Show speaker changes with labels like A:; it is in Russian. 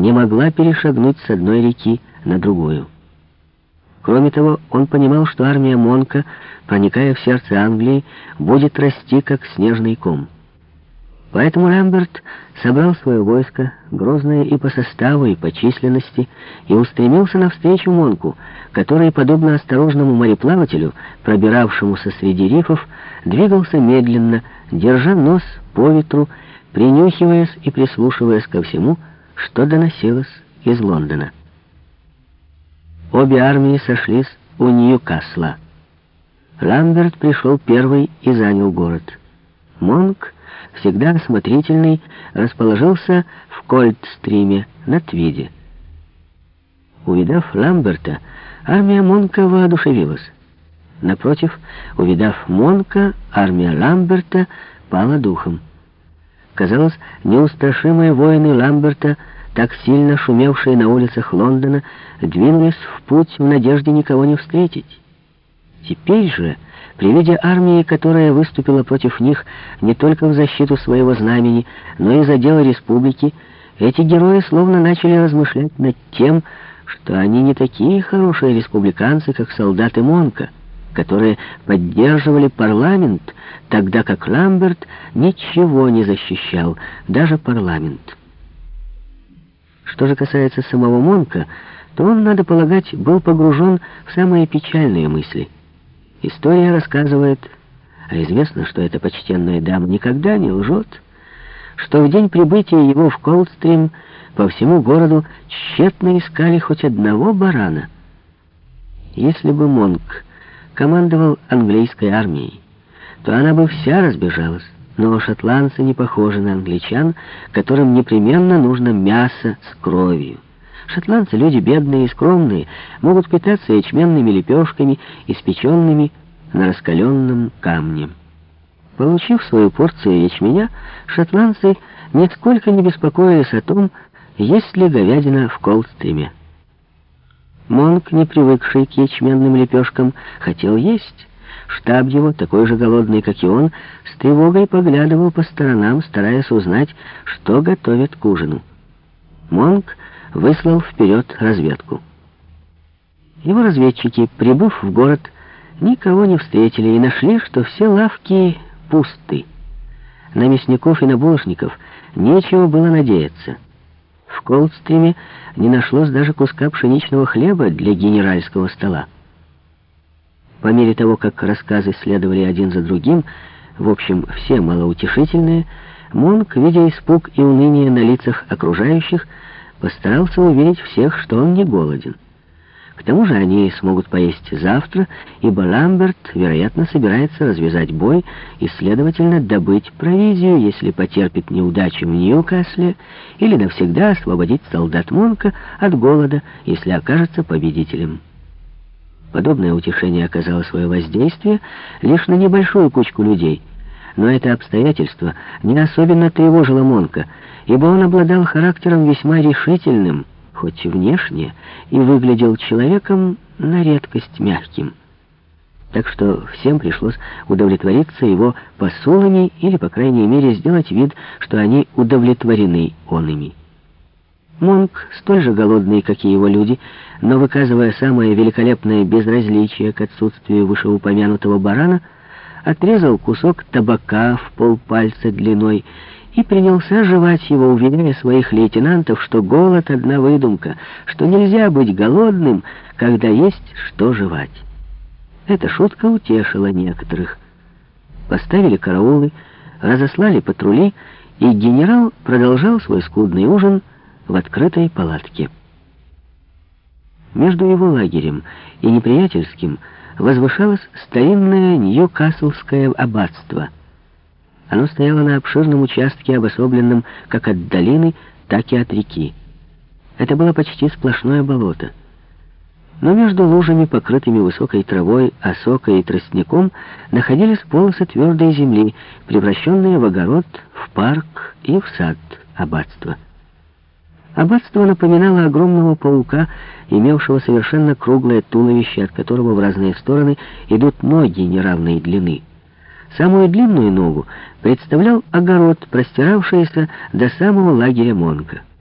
A: не могла перешагнуть с одной реки на другую. Кроме того, он понимал, что армия Монка, проникая в сердце Англии, будет расти, как снежный ком. Поэтому Ламберт собрал свое войско, грозное и по составу, и по численности, и устремился навстречу Монку, который, подобно осторожному мореплавателю, пробиравшемуся среди рифов, двигался медленно, держа нос по ветру, принюхиваясь и прислушиваясь ко всему, что доносилось из Лондона. Обе армии сошлись у Ньюкасла. Ламберт пришел первый и занял город. Монк, всегда осмотрительный, расположился в Кольдстриме на Твиде. Увидав Ламберта, армия Монка воодушевилась. Напротив, увидав Монка, армия Ламберта пала духом. Казалось, неустрашимые воины Ламберта — так сильно шумевшие на улицах Лондона, двинулись в путь в надежде никого не встретить. Теперь же, при виде армии, которая выступила против них не только в защиту своего знамени, но и за дело республики, эти герои словно начали размышлять над тем, что они не такие хорошие республиканцы, как солдаты Монка, которые поддерживали парламент, тогда как Ламберт ничего не защищал, даже парламент. Что же касается самого Монка, то он, надо полагать, был погружен в самые печальные мысли. История рассказывает, а известно, что эта почтенная дама никогда не лжет, что в день прибытия его в Колдстрим по всему городу тщетно искали хоть одного барана. Если бы Монк командовал английской армией, то она бы вся разбежалась. Но шотландцы не похожи на англичан, которым непременно нужно мясо с кровью. Шотландцы, люди бедные и скромные, могут питаться ячменными лепешками, испеченными на раскаленном камне. Получив свою порцию ячменя, шотландцы нисколько не беспокоились о том, есть ли говядина в Колдстриме. Монк, не привыкший к ячменным лепешкам, хотел есть. Штаб его, такой же голодный, как и он, с тревогой поглядывал по сторонам, стараясь узнать, что готовят к ужину. Монк выслал вперед разведку. Его разведчики, прибыв в город, никого не встретили и нашли, что все лавки пусты. На мясников и на булочников нечего было надеяться. В Колдстриме не нашлось даже куска пшеничного хлеба для генеральского стола. По мере того, как рассказы следовали один за другим, в общем, все малоутешительные, Монк, видя испуг и уныние на лицах окружающих, постарался уверить всех, что он не голоден. К тому же они смогут поесть завтра, ибо Ламберт, вероятно, собирается развязать бой и, следовательно, добыть провизию, если потерпит неудачу в Ньюкасле, или навсегда освободить солдат Монка от голода, если окажется победителем. Подобное утешение оказало свое воздействие лишь на небольшую кучку людей. Но это обстоятельство не особенно тревожило Монка, ибо он обладал характером весьма решительным, хоть и внешне, и выглядел человеком на редкость мягким. Так что всем пришлось удовлетвориться его посулами или, по крайней мере, сделать вид, что они удовлетворены он ими. Монк, столь же голодный, как и его люди, но выказывая самое великолепное безразличие к отсутствию вышеупомянутого барана, отрезал кусок табака в полпальца длиной и принялся жевать его, уверяя своих лейтенантов, что голод — одна выдумка, что нельзя быть голодным, когда есть что жевать. Эта шутка утешила некоторых. Поставили караулы, разослали патрули, и генерал продолжал свой скудный ужин — в открытой палатке. Между его лагерем и неприятельским возвышалось старинное Ньюкаслское аббатство. Оно стояло на обширном участке, обособленном как от долины, так и от реки. Это было почти сплошное болото. Но между лужами, покрытыми высокой травой, осокой и тростником, находились полосы твердой земли, превращенные в огород, в парк и в сад аббатства. Аббатство напоминало огромного паука, имевшего совершенно круглое туловище, от которого в разные стороны идут ноги неравной длины. Самую длинную ногу представлял огород, простиравшийся до самого лагеря Монка.